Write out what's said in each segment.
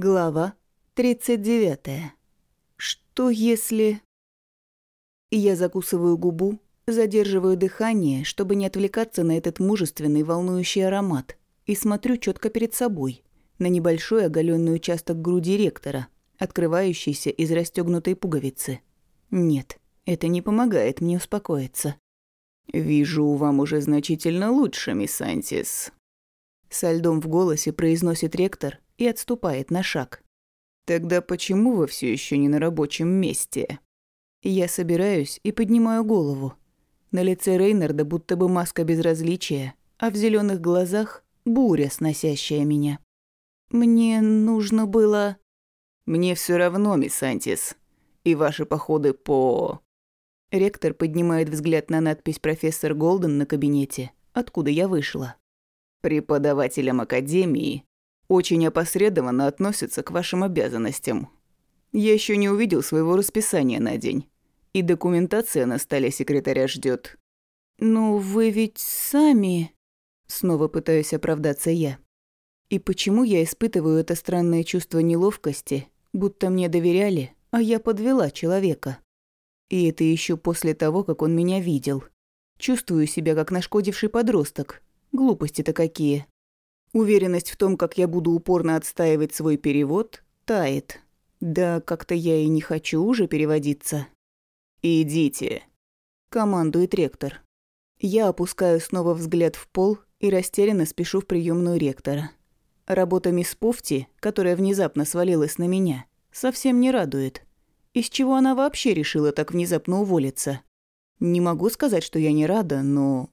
Глава 39. Что если... Я закусываю губу, задерживаю дыхание, чтобы не отвлекаться на этот мужественный волнующий аромат, и смотрю четко перед собой, на небольшой оголенный участок груди ректора, открывающийся из расстегнутой пуговицы. Нет, это не помогает мне успокоиться. «Вижу, вам уже значительно лучше, мисс Антис», со льдом в голосе произносит ректор и отступает на шаг. «Тогда почему вы все еще не на рабочем месте?» Я собираюсь и поднимаю голову. На лице Рейнарда будто бы маска безразличия, а в зеленых глазах буря, сносящая меня. Мне нужно было... Мне все равно, мисс Антис. И ваши походы по... Ректор поднимает взгляд на надпись «Профессор Голден» на кабинете, откуда я вышла преподавателям Академии очень опосредованно относятся к вашим обязанностям. Я еще не увидел своего расписания на день, и документация на столе секретаря ждет. «Ну, вы ведь сами...» Снова пытаюсь оправдаться я. И почему я испытываю это странное чувство неловкости, будто мне доверяли, а я подвела человека? И это еще после того, как он меня видел. Чувствую себя как нашкодивший подросток, Глупости-то какие. Уверенность в том, как я буду упорно отстаивать свой перевод, тает. Да как-то я и не хочу уже переводиться. «Идите», — командует ректор. Я опускаю снова взгляд в пол и растерянно спешу в приемную ректора. Работа мисс Пуфти, которая внезапно свалилась на меня, совсем не радует. Из чего она вообще решила так внезапно уволиться? Не могу сказать, что я не рада, но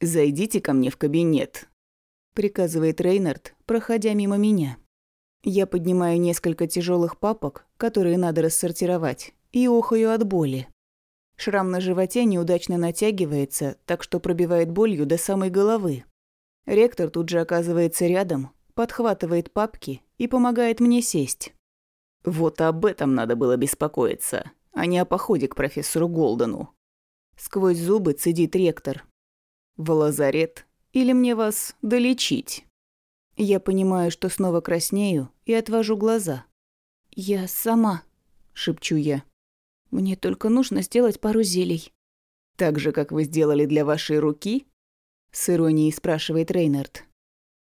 «Зайдите ко мне в кабинет», — приказывает Рейнард, проходя мимо меня. Я поднимаю несколько тяжелых папок, которые надо рассортировать, и охаю от боли. Шрам на животе неудачно натягивается, так что пробивает болью до самой головы. Ректор тут же оказывается рядом, подхватывает папки и помогает мне сесть. «Вот об этом надо было беспокоиться, а не о походе к профессору Голдену». Сквозь зубы цедит ректор, в лазарет? Или мне вас долечить?» Я понимаю, что снова краснею и отвожу глаза. «Я сама», — шепчу я. «Мне только нужно сделать пару зелий». «Так же, как вы сделали для вашей руки?» С иронией спрашивает Рейнард.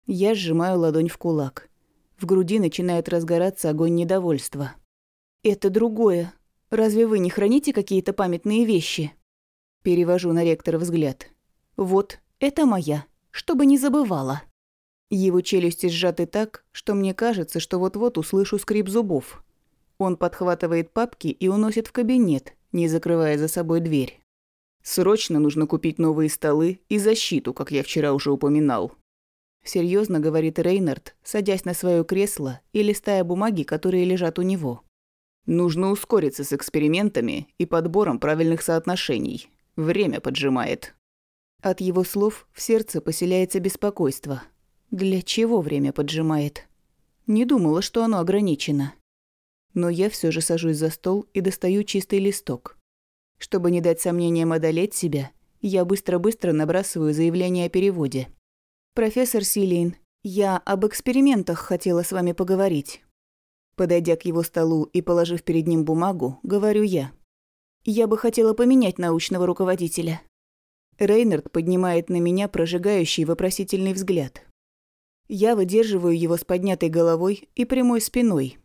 Я сжимаю ладонь в кулак. В груди начинает разгораться огонь недовольства. «Это другое. Разве вы не храните какие-то памятные вещи?» Перевожу на ректора взгляд. Вот, это моя, чтобы не забывала. Его челюсти сжаты так, что мне кажется, что вот-вот услышу скрип зубов. Он подхватывает папки и уносит в кабинет, не закрывая за собой дверь. «Срочно нужно купить новые столы и защиту, как я вчера уже упоминал». Серьезно говорит Рейнард, садясь на свое кресло и листая бумаги, которые лежат у него. «Нужно ускориться с экспериментами и подбором правильных соотношений. Время поджимает». От его слов в сердце поселяется беспокойство. Для чего время поджимает? Не думала, что оно ограничено. Но я все же сажусь за стол и достаю чистый листок. Чтобы не дать сомнениям одолеть себя, я быстро-быстро набрасываю заявление о переводе. «Профессор Силейн, я об экспериментах хотела с вами поговорить». Подойдя к его столу и положив перед ним бумагу, говорю я. «Я бы хотела поменять научного руководителя». Рейнард поднимает на меня прожигающий вопросительный взгляд. Я выдерживаю его с поднятой головой и прямой спиной.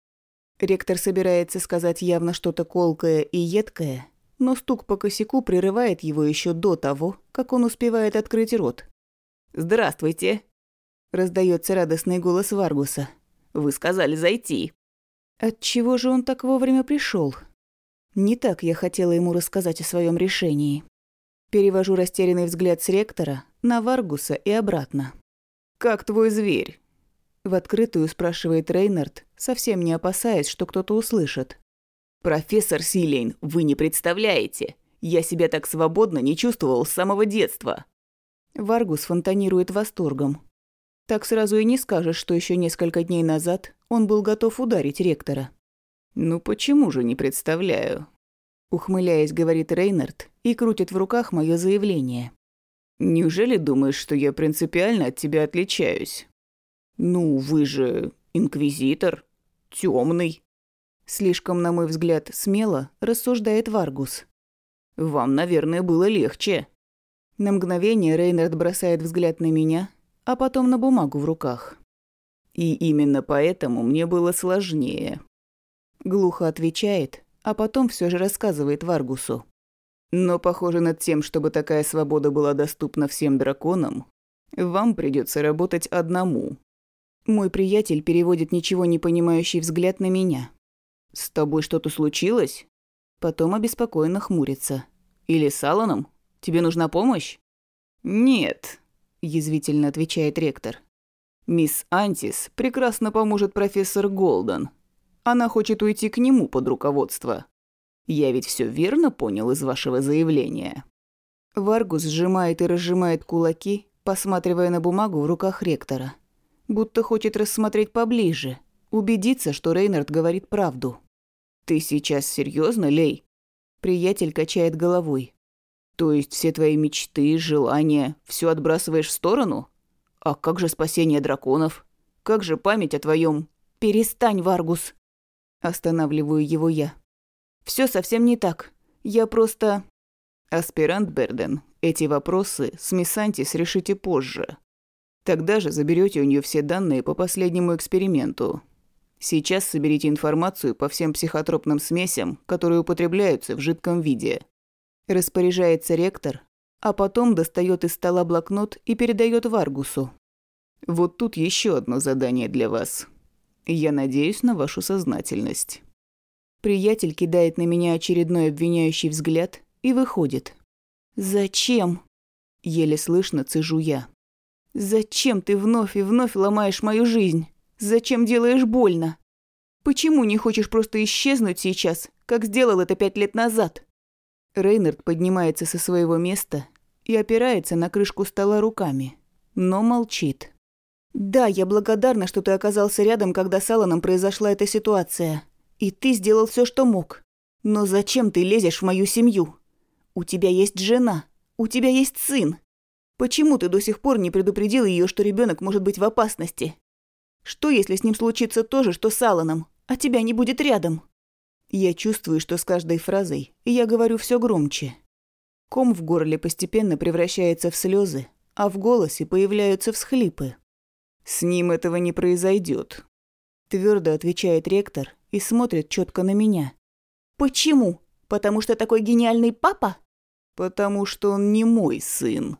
Ректор собирается сказать явно что-то колкое и едкое, но стук по косяку прерывает его еще до того, как он успевает открыть рот. «Здравствуйте!» – раздается радостный голос Варгуса. «Вы сказали зайти!» Отчего же он так вовремя пришел? Не так я хотела ему рассказать о своем решении. Перевожу растерянный взгляд с ректора на Варгуса и обратно. «Как твой зверь?» В открытую спрашивает Рейнард, совсем не опасаясь, что кто-то услышит. «Профессор Силейн, вы не представляете! Я себя так свободно не чувствовал с самого детства!» Варгус фонтанирует восторгом. Так сразу и не скажешь, что еще несколько дней назад он был готов ударить ректора. «Ну почему же не представляю?» Ухмыляясь, говорит Рейнард и крутит в руках мое заявление. «Неужели думаешь, что я принципиально от тебя отличаюсь?» «Ну, вы же инквизитор. Темный. Слишком, на мой взгляд, смело рассуждает Варгус. Вам, наверное, было легче. На мгновение Рейнард бросает взгляд на меня, а потом на бумагу в руках. И именно поэтому мне было сложнее. Глухо отвечает, а потом все же рассказывает Варгусу. Но, похоже, над тем, чтобы такая свобода была доступна всем драконам, вам придется работать одному. Мой приятель переводит ничего не понимающий взгляд на меня. «С тобой что-то случилось?» Потом обеспокоенно хмурится. «Или с Алланом? Тебе нужна помощь?» «Нет», – язвительно отвечает ректор. «Мисс Антис прекрасно поможет профессор Голден. Она хочет уйти к нему под руководство. Я ведь все верно понял из вашего заявления?» Варгус сжимает и разжимает кулаки, посматривая на бумагу в руках ректора. Будто хочет рассмотреть поближе, убедиться, что Рейнард говорит правду. «Ты сейчас серьезно, Лей?» Приятель качает головой. «То есть все твои мечты, желания, все отбрасываешь в сторону? А как же спасение драконов? Как же память о твоем? «Перестань, Варгус!» Останавливаю его я. Все совсем не так. Я просто...» «Аспирант Берден, эти вопросы с мисс Антис решите позже. Тогда же заберете у нее все данные по последнему эксперименту. Сейчас соберите информацию по всем психотропным смесям, которые употребляются в жидком виде. Распоряжается ректор, а потом достает из стола блокнот и передает Варгусу. Вот тут еще одно задание для вас. Я надеюсь на вашу сознательность. Приятель кидает на меня очередной обвиняющий взгляд и выходит. «Зачем?» – еле слышно цежу я. «Зачем ты вновь и вновь ломаешь мою жизнь?» Зачем делаешь больно? Почему не хочешь просто исчезнуть сейчас, как сделал это пять лет назад?» Рейнард поднимается со своего места и опирается на крышку стола руками, но молчит. «Да, я благодарна, что ты оказался рядом, когда с Алланом произошла эта ситуация. И ты сделал все, что мог. Но зачем ты лезешь в мою семью? У тебя есть жена, у тебя есть сын. Почему ты до сих пор не предупредил ее, что ребенок может быть в опасности? Что, если с ним случится то же, что с Алланом, а тебя не будет рядом? Я чувствую, что с каждой фразой я говорю все громче. Ком в горле постепенно превращается в слезы, а в голосе появляются всхлипы. «С ним этого не произойдет, твердо отвечает ректор и смотрит четко на меня. «Почему? Потому что такой гениальный папа?» «Потому что он не мой сын»,